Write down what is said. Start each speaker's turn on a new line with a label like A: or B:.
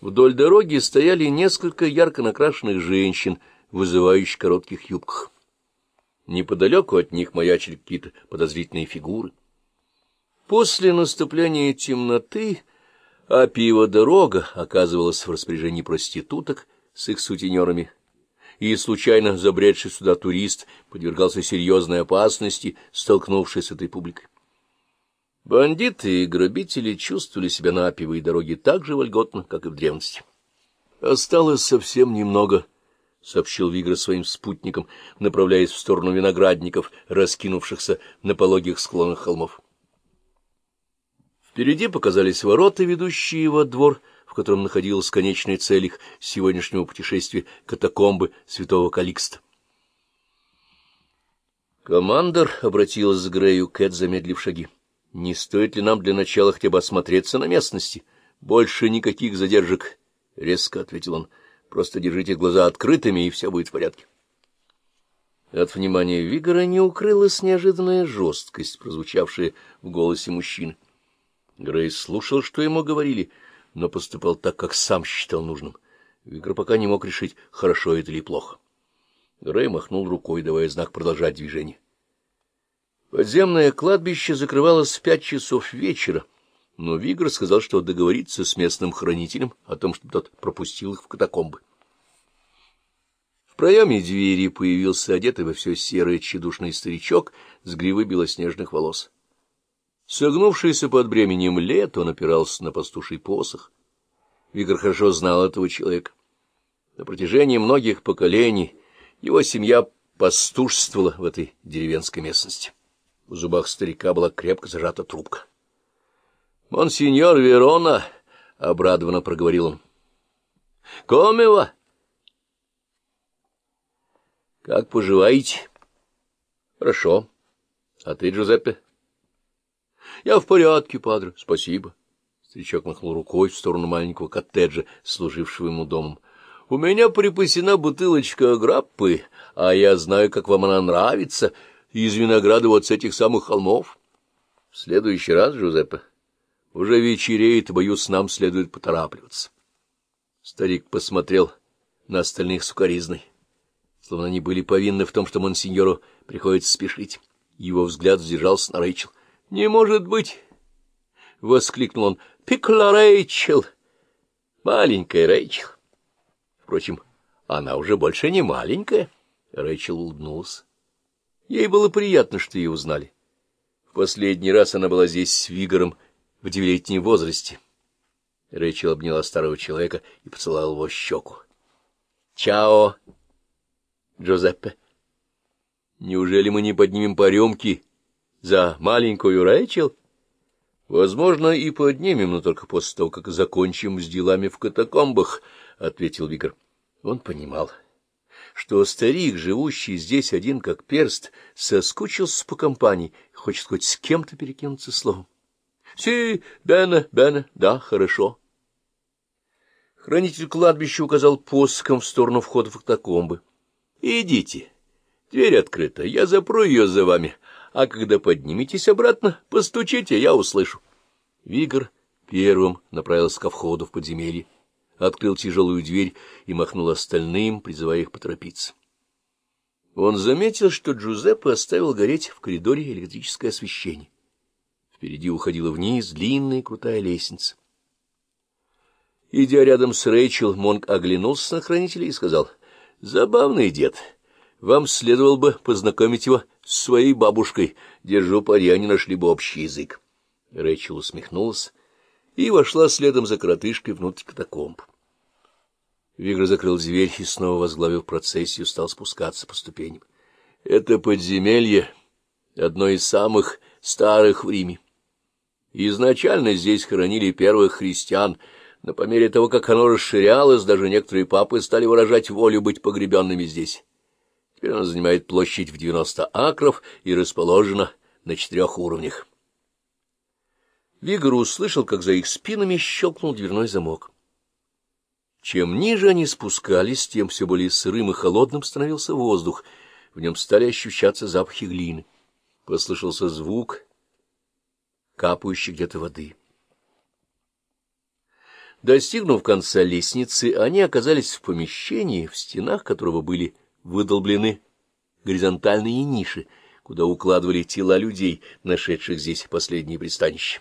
A: Вдоль дороги стояли несколько ярко накрашенных женщин, вызывающих коротких юбках. Неподалеку от них маячили какие-то подозрительные фигуры. После наступления темноты Апиева дорога оказывалась в распоряжении проституток с их сутенерами, и случайно забредший сюда турист подвергался серьезной опасности, столкнувшись с этой публикой. Бандиты и грабители чувствовали себя на Апиевой дороге так же вольготно, как и в древности. Осталось совсем немного —— сообщил Вигра своим спутникам, направляясь в сторону виноградников, раскинувшихся на пологих склонах холмов. Впереди показались ворота, ведущие во двор, в котором находилась конечная цель их сегодняшнего путешествия — катакомбы святого Каликста. Командор обратилась к Грею Кэт, замедлив шаги. — Не стоит ли нам для начала хотя бы осмотреться на местности? Больше никаких задержек, — резко ответил он. — Просто держите глаза открытыми, и все будет в порядке. От внимания Вигора не укрылась неожиданная жесткость, прозвучавшая в голосе мужчины. Грейс слушал, что ему говорили, но поступал так, как сам считал нужным. Вигор пока не мог решить, хорошо это или плохо. Грей махнул рукой, давая знак продолжать движение. Подземное кладбище закрывалось в пять часов вечера, но Вигр сказал, что договорится с местным хранителем о том, чтобы тот пропустил их в катакомбы. В проеме двери появился одетый во все серое тщедушный старичок с гривой белоснежных волос. Согнувшийся под бременем лет, он опирался на пастуший посох. Вигр хорошо знал этого человека. На протяжении многих поколений его семья пастушствовала в этой деревенской местности. В зубах старика была крепко зажата трубка. — Монсеньор Верона, — обрадованно проговорил он. — Комева! — Как поживаете? — Хорошо. — А ты, Джузеппе? — Я в порядке, падре, спасибо. Старичок махнул рукой в сторону маленького коттеджа, служившего ему домом. — У меня припасена бутылочка граппы, а я знаю, как вам она нравится, из винограда вот с этих самых холмов. — В следующий раз, Джузеппе. — уже вечереет, боюсь, нам следует поторапливаться. Старик посмотрел на остальных сукоризной, словно они были повинны в том, что монсеньору приходится спешить. Его взгляд задержался на Рэйчел. — Не может быть! — воскликнул он. — Пикла Рэйчел! Маленькая Рэйчел! Впрочем, она уже больше не маленькая. Рэйчел улыбнулась. Ей было приятно, что ее узнали. В последний раз она была здесь с Вигором, в девятилетнем возрасте. Рэйчел обняла старого человека и поцеловала его щеку. — Чао, Джозеппе. Неужели мы не поднимем по рюмке за маленькую Рэйчел? — Возможно, и поднимем, но только после того, как закончим с делами в катакомбах, — ответил Вигр. Он понимал, что старик, живущий здесь один как перст, соскучился по компании и хочет хоть с кем-то перекинуться словом. Си, Бена, Бена, да, хорошо. Хранитель кладбища указал посохом в сторону входа в катакомбы. Идите, дверь открыта, я запру ее за вами, а когда подниметесь обратно, постучите, я услышу. Вигр первым направился ко входу в подземелье, открыл тяжелую дверь и махнул остальным, призывая их поторопиться. Он заметил, что Джузеппе оставил гореть в коридоре электрическое освещение. Впереди уходила вниз длинная крутая лестница. Идя рядом с Рэйчел, Монг оглянулся на хранителя и сказал, — Забавный дед. Вам следовало бы познакомить его с своей бабушкой. Держу пари, они нашли бы общий язык. Рэйчел усмехнулась и вошла следом за коротышкой внутрь катакомб. Вигр закрыл дверь и, снова возглавив процессию, стал спускаться по ступеням. Это подземелье — одно из самых старых в Риме. Изначально здесь хоронили первых христиан, но по мере того, как оно расширялось, даже некоторые папы стали выражать волю быть погребенными здесь. Теперь оно занимает площадь в 90 акров и расположено на четырех уровнях. Вигор услышал, как за их спинами щелкнул дверной замок. Чем ниже они спускались, тем все более сырым и холодным становился воздух. В нем стали ощущаться запахи глины. Послышался звук, капающей где-то воды. Достигнув конца лестницы, они оказались в помещении, в стенах которого были выдолблены горизонтальные ниши, куда укладывали тела людей, нашедших здесь последнее пристанище.